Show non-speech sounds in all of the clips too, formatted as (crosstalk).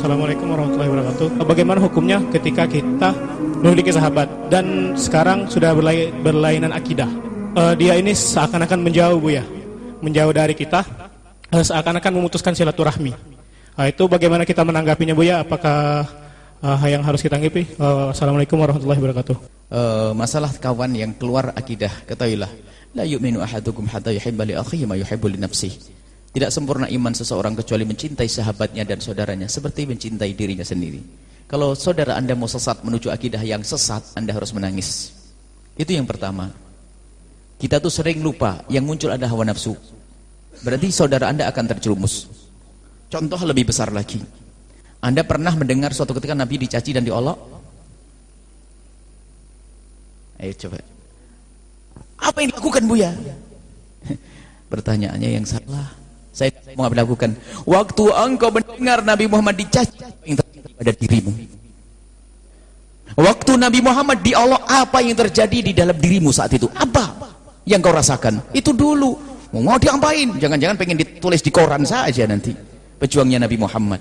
Assalamualaikum warahmatullahi wabarakatuh. Bagaimana hukumnya ketika kita memiliki sahabat dan sekarang sudah berlai berlainan akidah? Uh, dia ini seakan-akan menjauh bu ya, menjauh dari kita, uh, seakan-akan memutuskan silaturahmi. Uh, itu bagaimana kita menanggapinya bu ya? Apakah uh, yang harus kita anggapi? Uh, Assalamualaikum warahmatullahi wabarakatuh. Uh, masalah kawan yang keluar akidah, ketahuilah, la yu'minu ahadukum hatta yuhibba li akhihi ma yuhibbu li. Tidak sempurna iman seseorang kecuali mencintai sahabatnya dan saudaranya seperti mencintai dirinya sendiri. Kalau saudara Anda mau sesat menuju akidah yang sesat, Anda harus menangis. Itu yang pertama. Kita tuh sering lupa yang muncul ada hawa nafsu. Berarti saudara Anda akan terjerumus. Contoh lebih besar lagi. Anda pernah mendengar suatu ketika Nabi dicaci dan diolok? Ayo coba. Apa yang dilakukan Buya? (laughs) Pertanyaannya yang salah. Saya mau lakukan. Waktu engkau mendengar Nabi Muhammad dicaci pada dirimu. Waktu Nabi Muhammad di Allah apa yang terjadi di dalam dirimu saat itu? Apa yang kau rasakan? Itu dulu. Mau diapain? Jangan-jangan pengen ditulis di koran saja nanti. Pejuangnya Nabi Muhammad.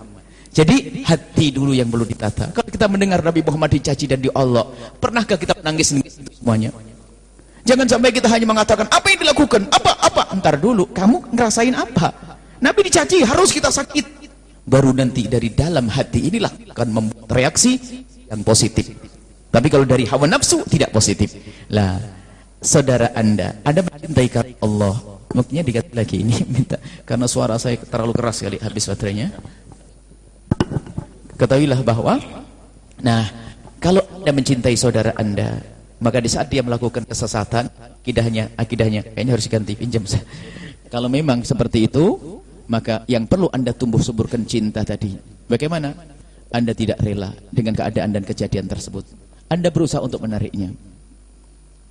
Jadi hati dulu yang perlu ditata. Kalau kita mendengar Nabi Muhammad dicaci dan di Allah, pernahkah kita menangis semuanya? Jangan sampai kita hanya mengatakan apa yang dilakukan, apa apa. Entar dulu, kamu ngerasain apa? Nabi dicaci, harus kita sakit. Baru nanti dari dalam hati inilah akan membuat reaksi yang positif. Tapi kalau dari hawa nafsu tidak positif. Lah, saudara Anda, Anda mencintai Allah. Mungkinnya dikat lagi ini minta karena suara saya terlalu keras sekali habis baterainya. Ketahuilah bahwa nah, kalau Anda mencintai saudara Anda, maka di saat dia melakukan kesesatan, akidahnya, akidahnya kayaknya harus diganti pinjam. Kalau memang seperti itu, maka yang perlu Anda tumbuh suburkan cinta tadi. Bagaimana? Anda tidak rela dengan keadaan dan kejadian tersebut. Anda berusaha untuk menariknya.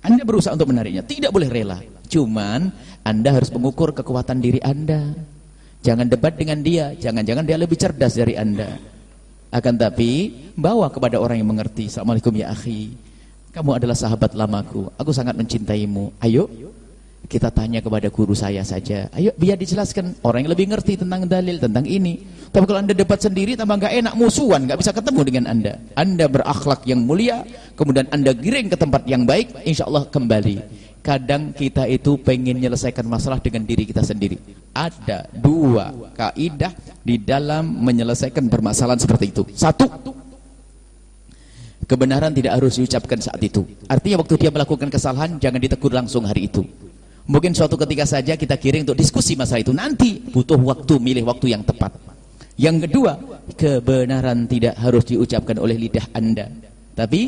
Anda berusaha untuk menariknya, tidak boleh rela. Cuman Anda harus mengukur kekuatan diri Anda. Jangan debat dengan dia, jangan-jangan dia lebih cerdas dari Anda. Akan tapi bawa kepada orang yang mengerti. Assalamualaikum ya akhi. Kamu adalah sahabat lamaku. Aku sangat mencintaimu. Ayo kita tanya kepada guru saya saja. Ayo biar dijelaskan. Orang yang lebih ngerti tentang dalil, tentang ini. Tapi kalau anda debat sendiri tambah nggak enak musuhan, nggak bisa ketemu dengan anda. Anda berakhlak yang mulia, kemudian anda giring ke tempat yang baik, insya Allah kembali. Kadang kita itu pengen menyelesaikan masalah dengan diri kita sendiri. Ada dua kaidah di dalam menyelesaikan permasalahan seperti itu. Satu, Kebenaran tidak harus diucapkan saat itu. Artinya waktu dia melakukan kesalahan, jangan ditegur langsung hari itu. Mungkin suatu ketika saja kita kirim untuk diskusi masalah itu. Nanti butuh waktu, milih waktu yang tepat. Yang kedua, kebenaran tidak harus diucapkan oleh lidah Anda. Tapi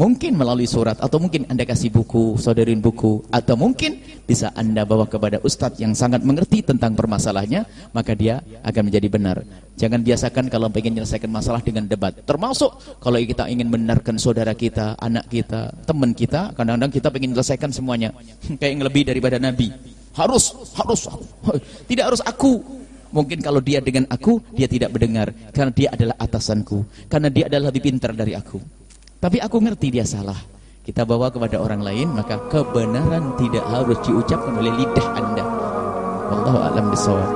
Mungkin melalui surat atau mungkin Anda kasih buku, saudarin buku atau mungkin bisa Anda bawa kepada ustadz yang sangat mengerti tentang permasalahannya, maka dia akan menjadi benar. Jangan biasakan kalau ingin menyelesaikan masalah dengan debat. Termasuk kalau kita ingin benarkan saudara kita, anak kita, teman kita, kadang-kadang kita ingin menyelesaikan semuanya. (laughs) Kayak yang lebih daripada Nabi. Harus, harus, tidak harus aku. Mungkin kalau dia dengan aku, dia tidak mendengar. Karena dia adalah atasanku. Karena dia adalah lebih pintar dari aku. Tapi aku ngerti dia salah. Kita bawa kepada orang lain, maka kebenaran tidak harus diucapkan oleh lidah Anda. Allah a'lam bishawab.